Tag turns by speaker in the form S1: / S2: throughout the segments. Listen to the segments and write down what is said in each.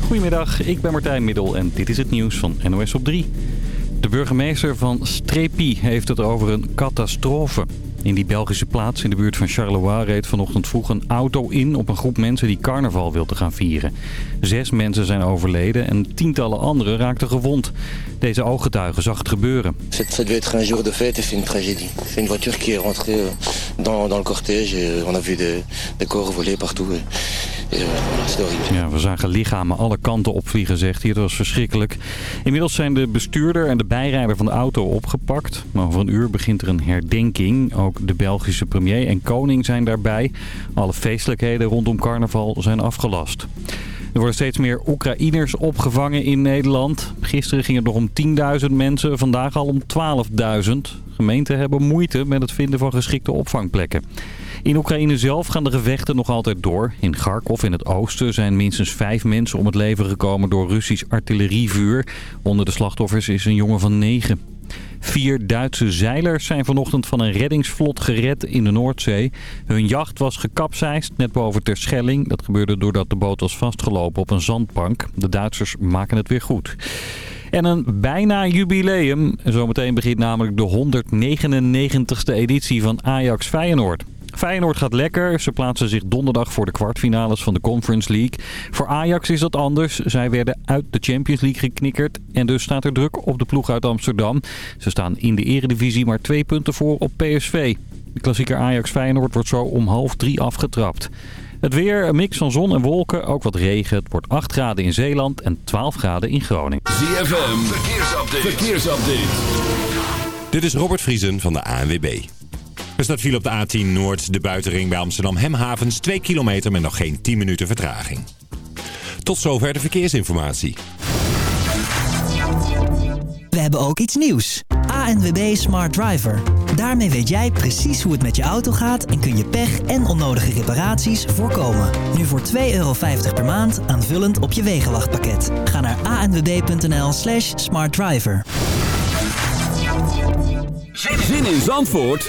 S1: Goedemiddag, ik ben Martijn Middel en dit is het nieuws van NOS op 3. De burgemeester van Strepi heeft het over een catastrofe. In die Belgische plaats in de buurt van Charleroi reed vanochtend vroeg een auto in op een groep mensen die carnaval wilden gaan vieren. Zes mensen zijn overleden en tientallen anderen raakten gewond. Deze ooggetuige zag het gebeuren.
S2: Devait être un jour de fête et c'est une tragédie. C'est une voiture qui est rentrée euh, dans, dans le cortège et on a vu des, des corps voler partout. Euh.
S1: Ja, we zagen lichamen alle kanten opvliegen, zegt hij. Dat was verschrikkelijk. Inmiddels zijn de bestuurder en de bijrijder van de auto opgepakt. Maar over een uur begint er een herdenking. Ook de Belgische premier en koning zijn daarbij. Alle feestelijkheden rondom carnaval zijn afgelast. Er worden steeds meer Oekraïners opgevangen in Nederland. Gisteren ging het nog om 10.000 mensen, vandaag al om 12.000. Gemeenten hebben moeite met het vinden van geschikte opvangplekken. In Oekraïne zelf gaan de gevechten nog altijd door. In Kharkov in het oosten zijn minstens vijf mensen om het leven gekomen door Russisch artillerievuur. Onder de slachtoffers is een jongen van negen. Vier Duitse zeilers zijn vanochtend van een reddingsvlot gered in de Noordzee. Hun jacht was gekapseist net boven Terschelling. Dat gebeurde doordat de boot was vastgelopen op een zandbank. De Duitsers maken het weer goed. En een bijna jubileum. Zometeen begint namelijk de 199ste editie van Ajax Feyenoord. Feyenoord gaat lekker. Ze plaatsen zich donderdag voor de kwartfinales van de Conference League. Voor Ajax is dat anders. Zij werden uit de Champions League geknikkerd. En dus staat er druk op de ploeg uit Amsterdam. Ze staan in de eredivisie maar twee punten voor op PSV. De klassieker Ajax Feyenoord wordt zo om half drie afgetrapt. Het weer, een mix van zon en wolken, ook wat regen. Het wordt 8 graden in Zeeland en 12 graden in Groningen.
S3: ZFM, verkeersupdate. verkeersupdate.
S4: Dit is Robert Vriesen van de ANWB. Er staat viel op de A10 Noord, de buitenring bij Amsterdam Hemhavens. 2 kilometer met nog geen 10 minuten vertraging. Tot zover de verkeersinformatie.
S5: We hebben ook iets nieuws. ANWB Smart Driver. Daarmee weet jij precies hoe het met je auto gaat en kun je pech en onnodige reparaties voorkomen. Nu voor 2,50 euro per maand aanvullend op je wegenwachtpakket. Ga naar anwb.nl slash smartdriver.
S3: Zin in Zandvoort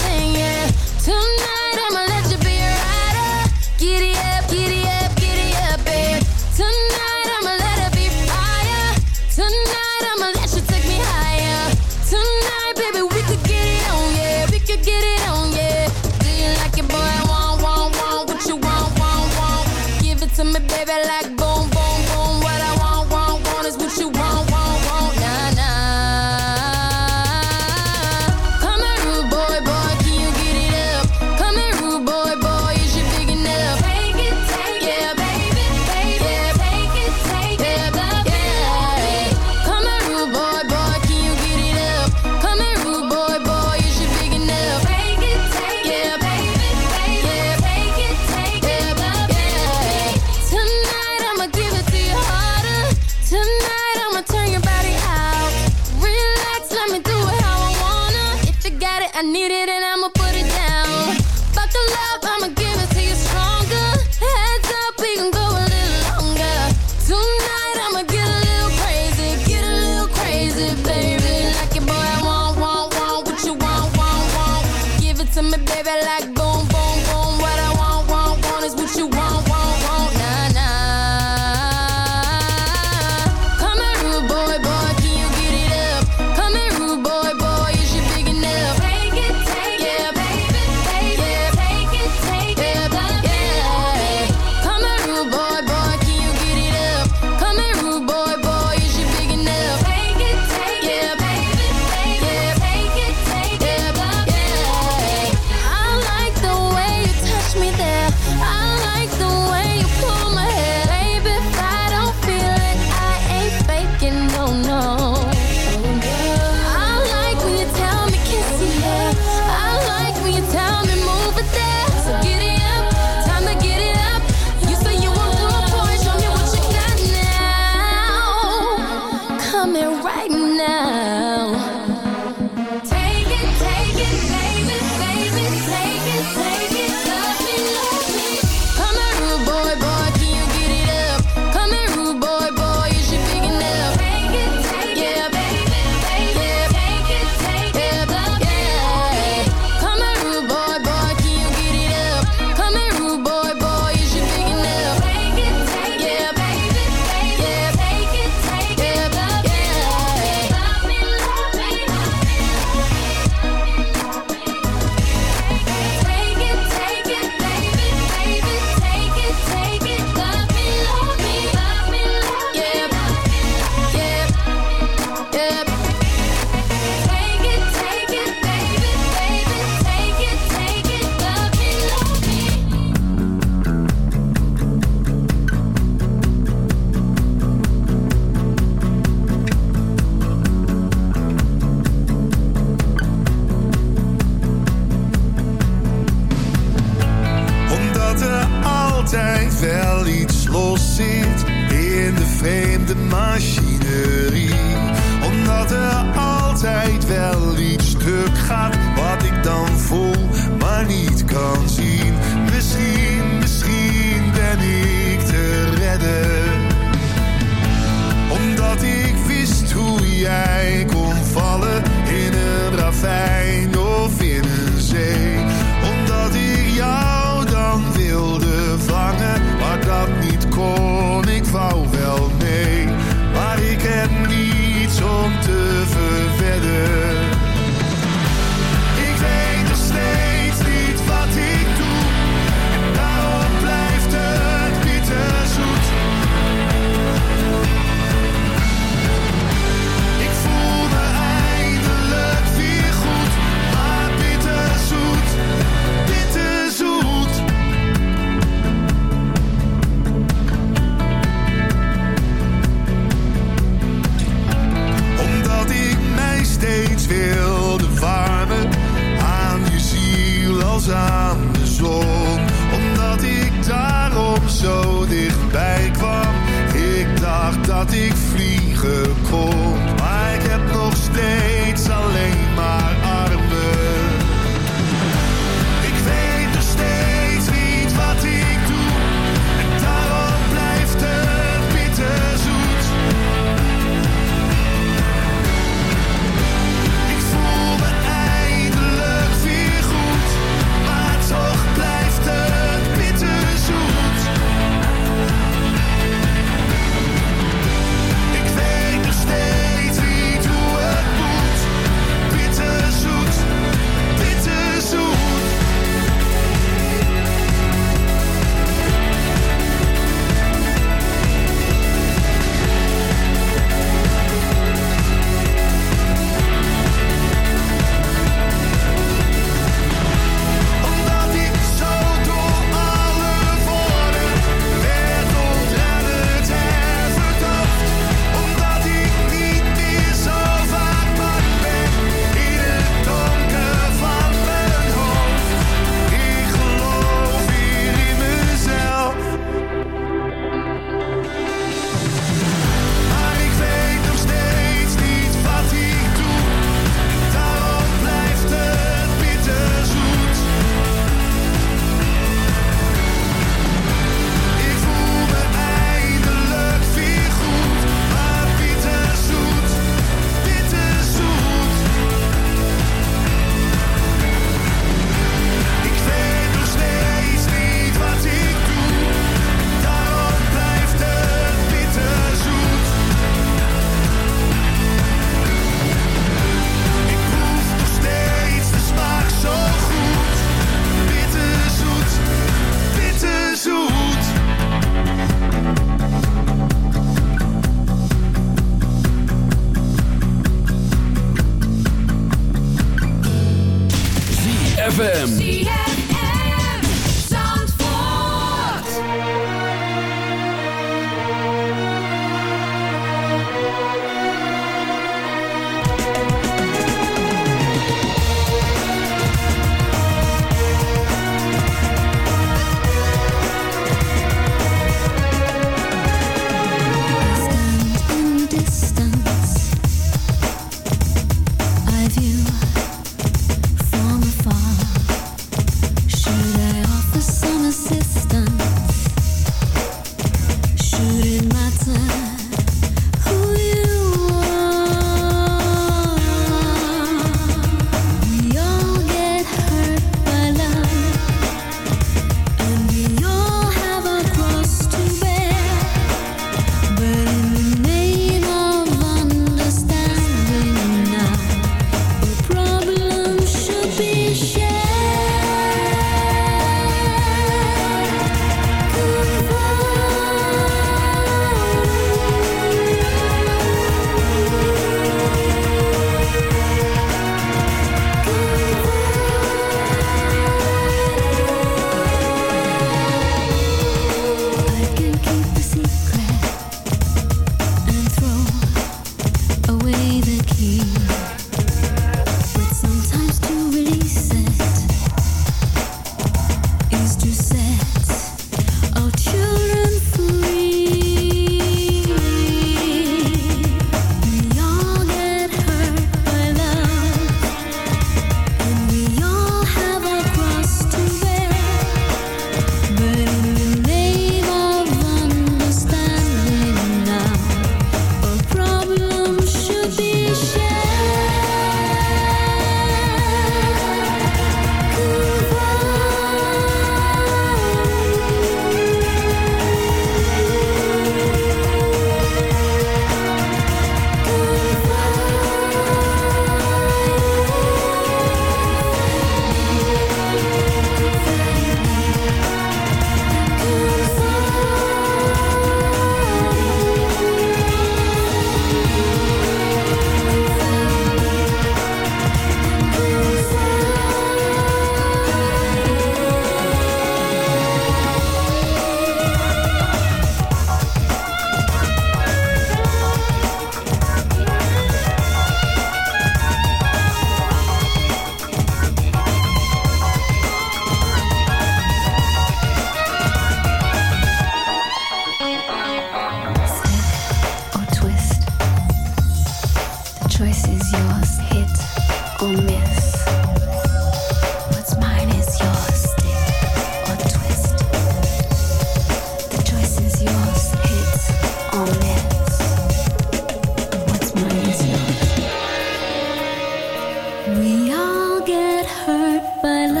S6: pala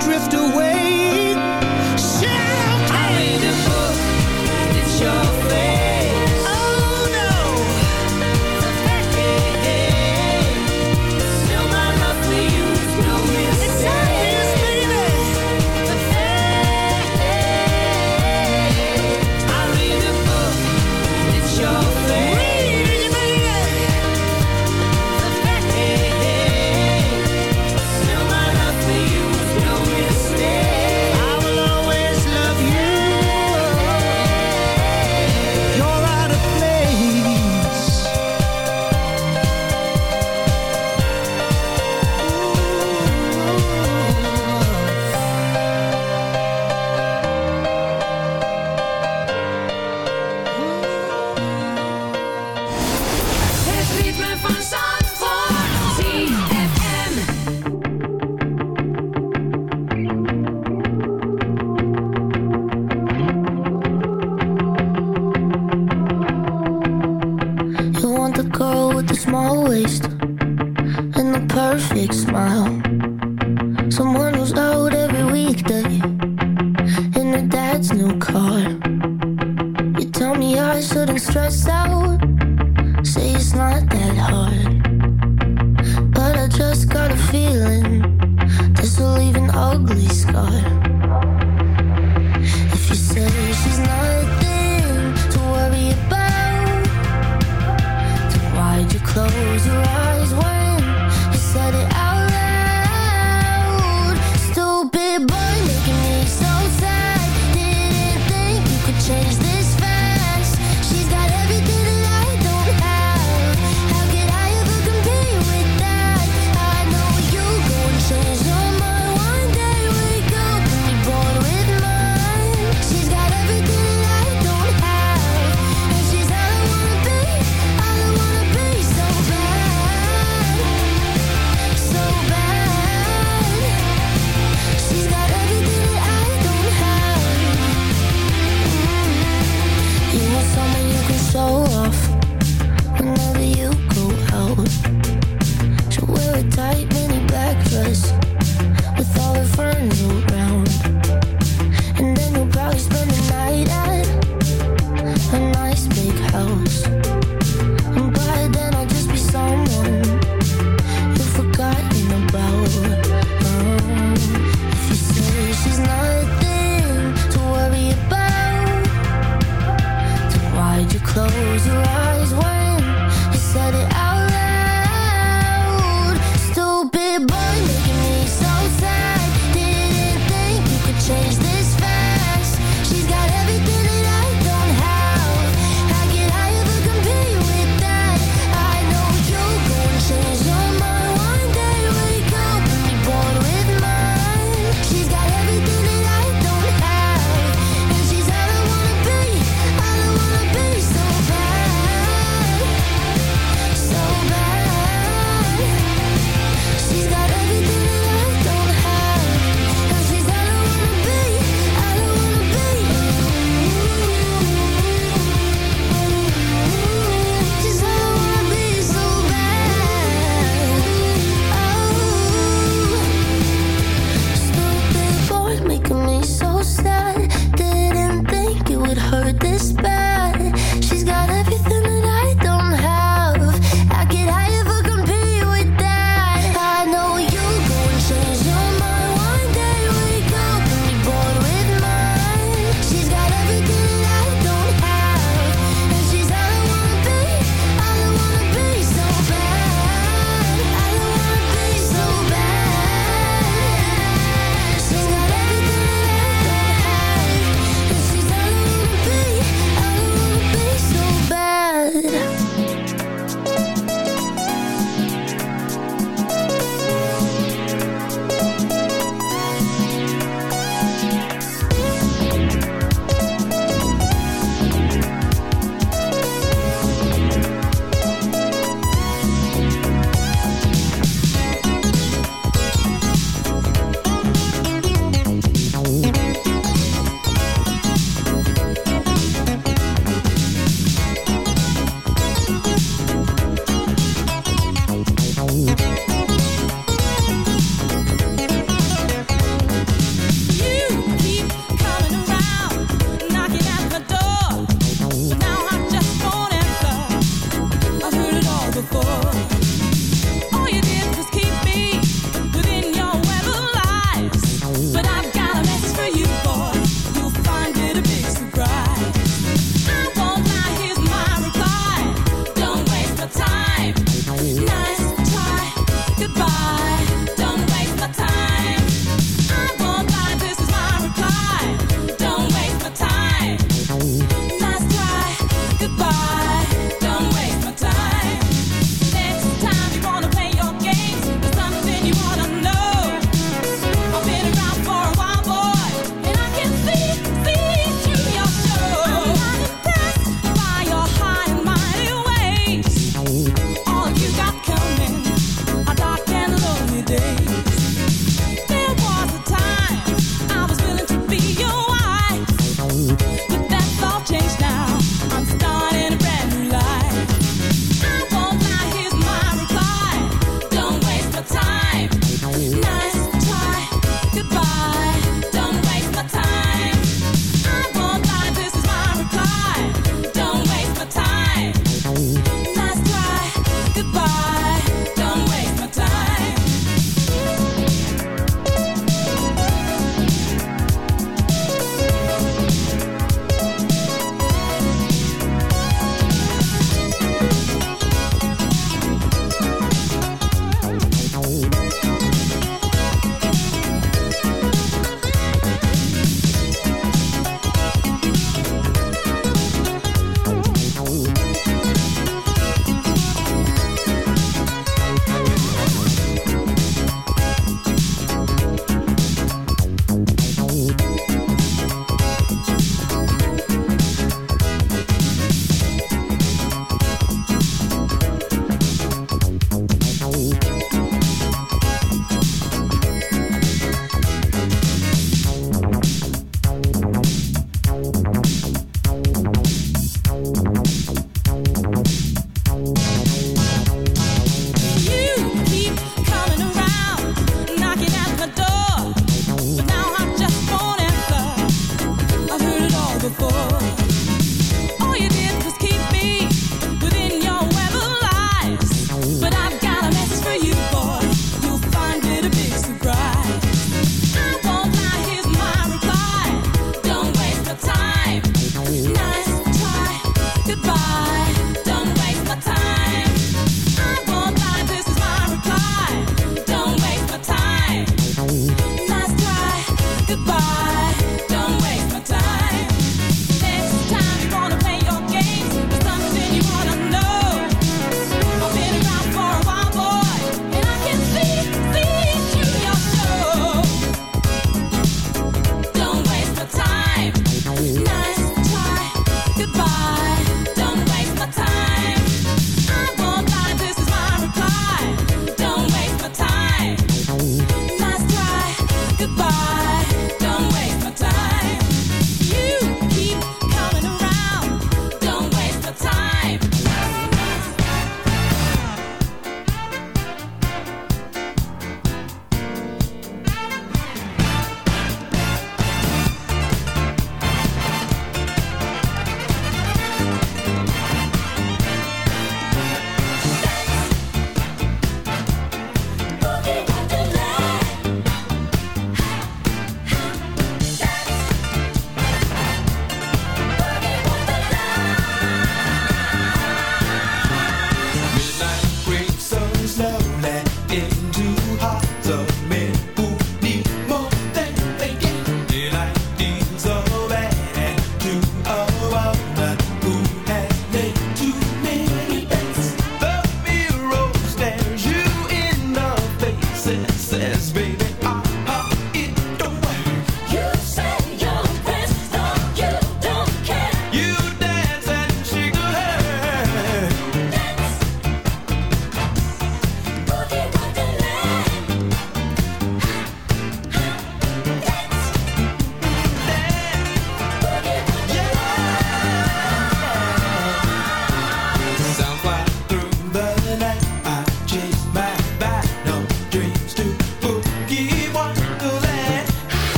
S6: drift away,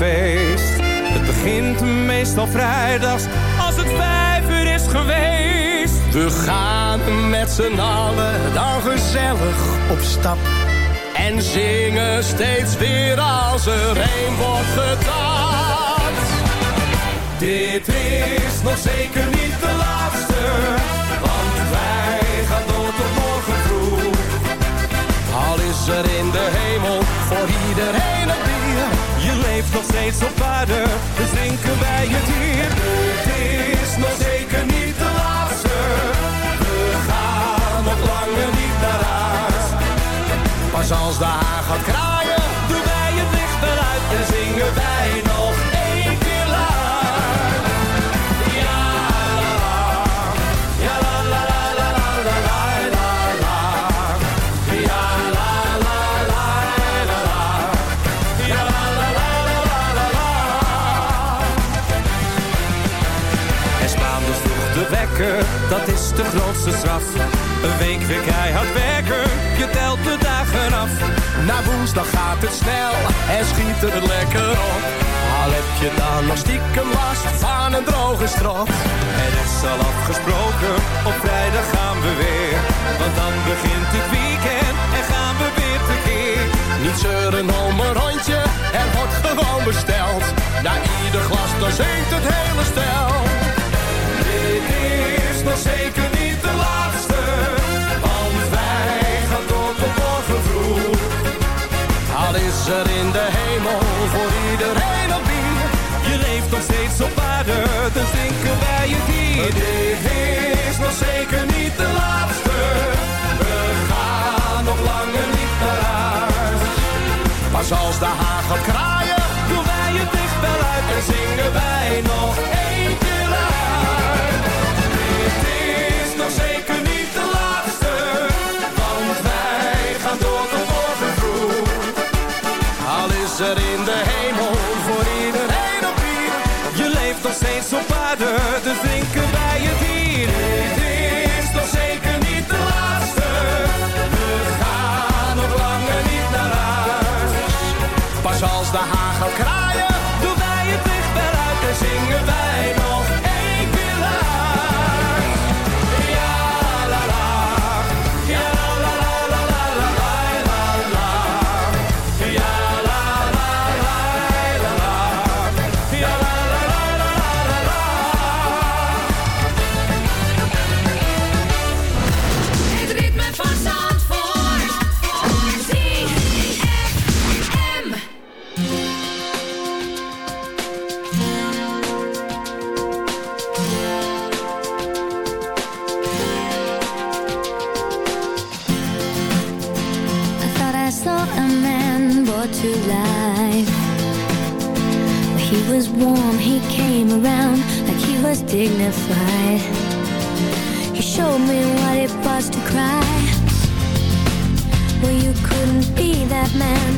S7: Het
S8: begint meestal vrijdags als het vijf uur is geweest. We gaan met z'n allen dan gezellig op stap. En zingen steeds weer als er een wordt getapt. Dit is nog zeker niet de laatste, Al is er in de hemel voor iedereen een bier. Je leeft nog steeds op aarde, dus drinken wij het hier. Het is nog zeker niet de laatste. We gaan nog langer niet naar huis. Pas als de haan gaat kraaien, doen wij het licht wel uit en zingen wij nog dat is de grootste straf. Een week weer keihard werken, je telt de dagen af. Na woensdag gaat het snel en schiet er lekker op. Al heb je dan nog stiekem last van een droge strot. Er is al afgesproken, op vrijdag gaan we weer. Want dan begint het weekend en gaan we weer tekeer. Niet zeuren om rondje, er wordt gewoon besteld. Na ieder glas dan zingt het hele stel. Er in de hemel voor iedereen een bier. Je leeft nog steeds op aarde, dus drinken wij het hier. Dit is nog zeker niet de laatste, we gaan nog langer niet naar huis. Pas als de haan gaat kraaien, doen wij het licht wel uit en zingen wij nog op aarde, dus drinken wij het hier. Dit is nog zeker niet de laatste, we gaan nog langer niet naar huis. Pas als de haan gaat kraaien, doen wij het licht wel uit en zingen wij
S9: dignified. You showed me what it was to cry. Well, you couldn't be that man.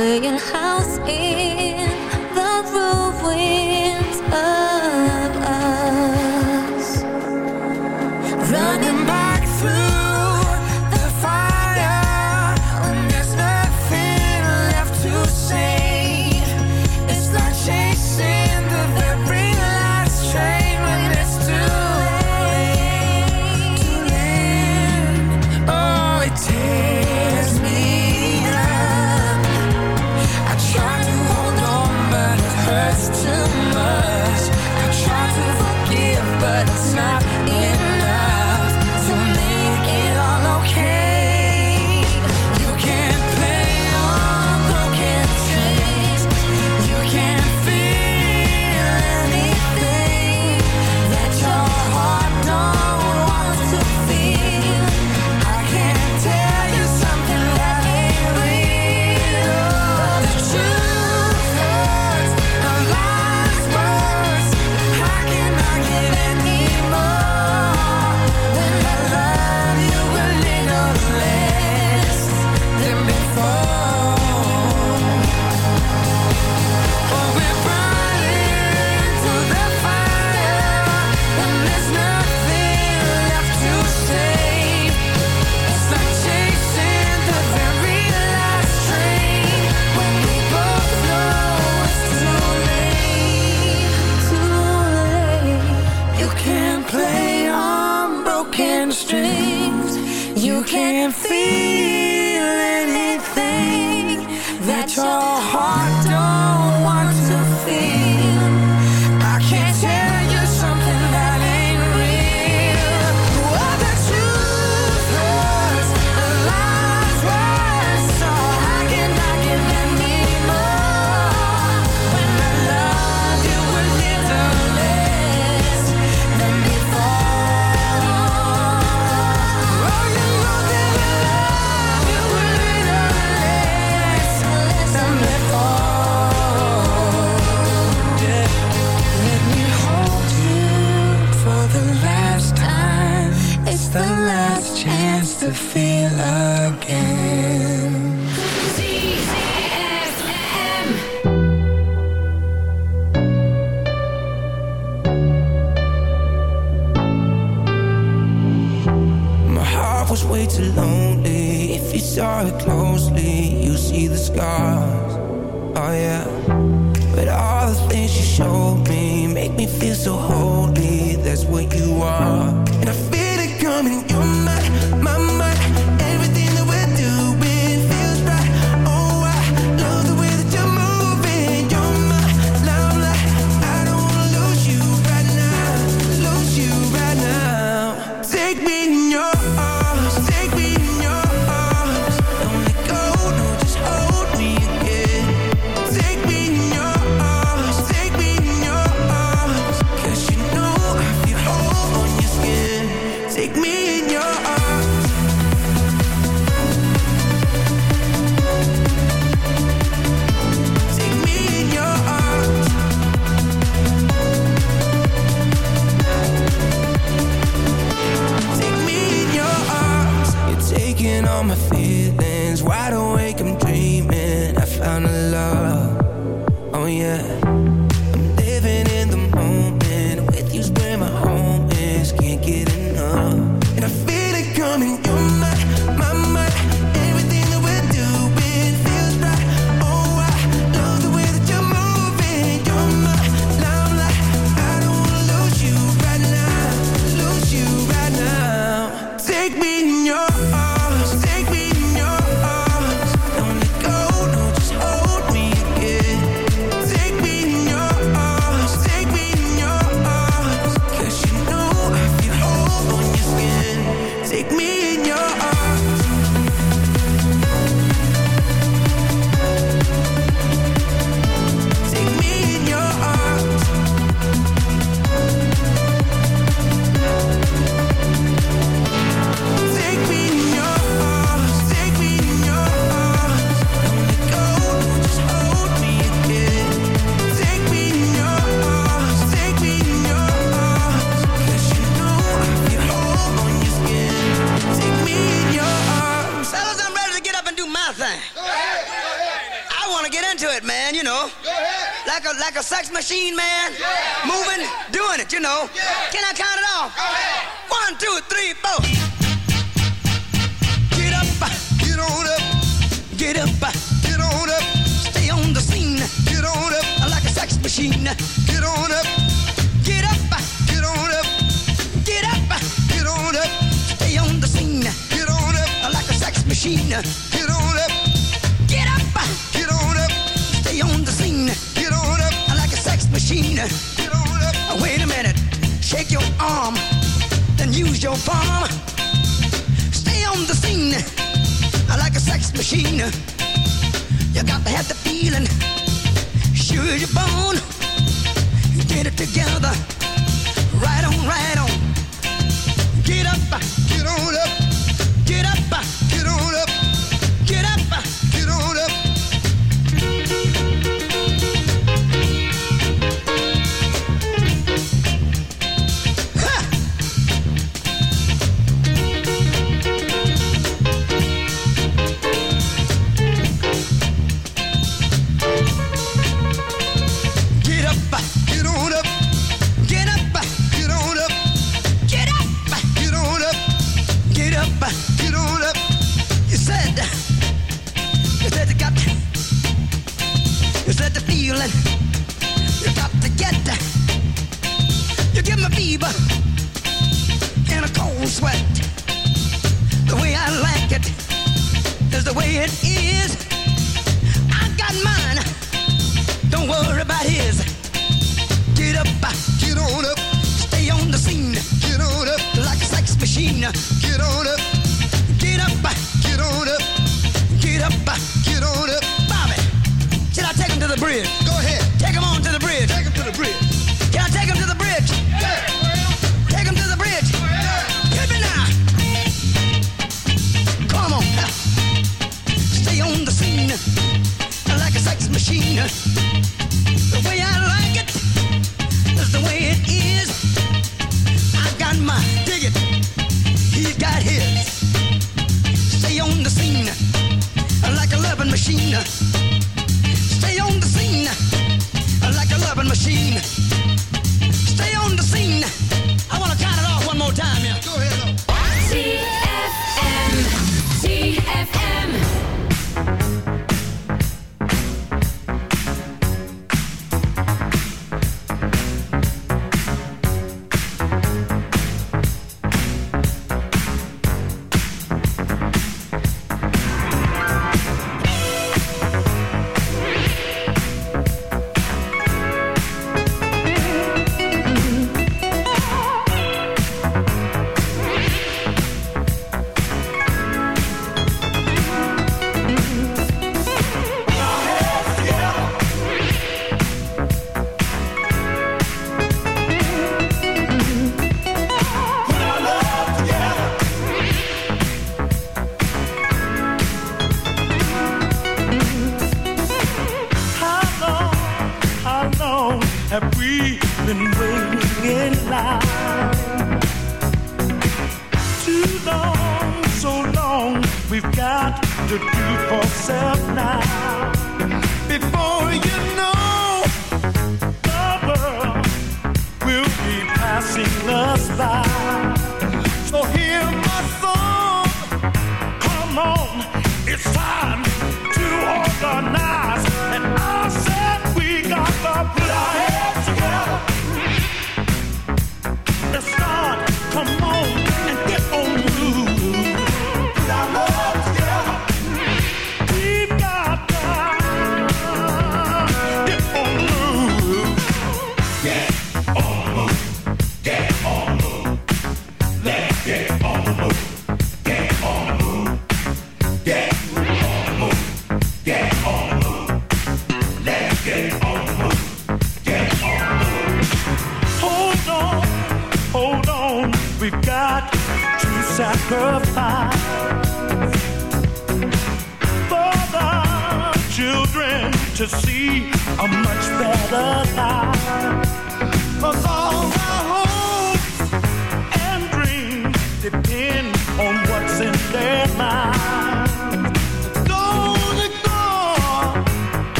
S10: Playing house
S11: scars. Oh yeah.